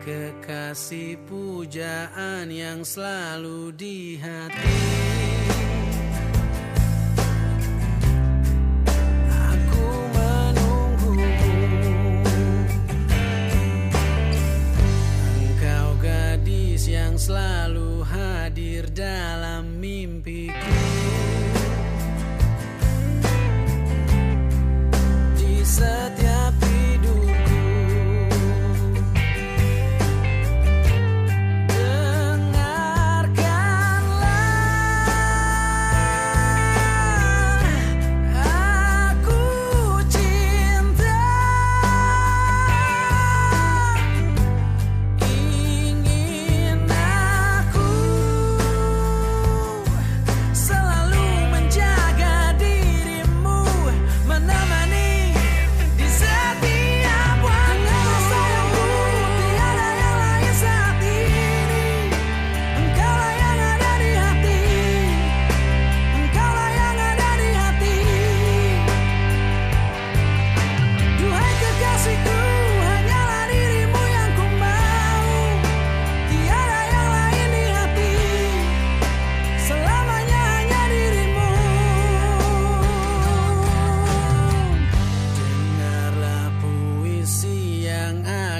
Kekasih pujaan yang selalu di hati. Aku Engkau gadis yang Selalu hadir dalam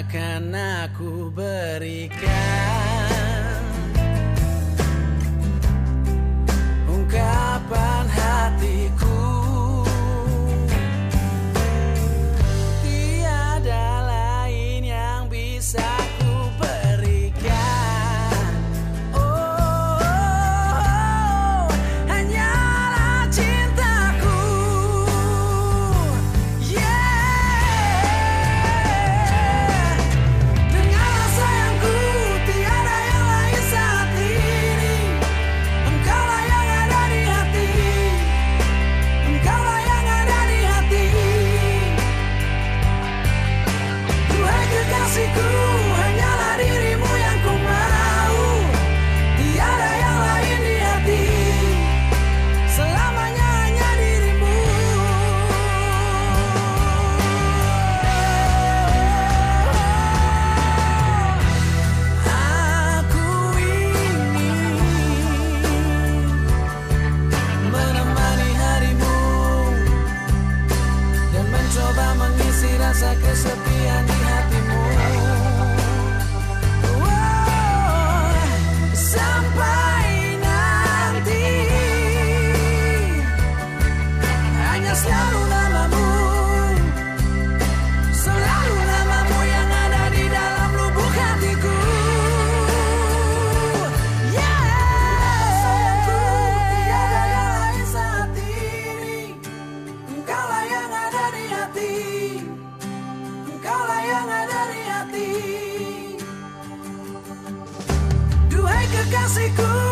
akan aku berikan. clássicos.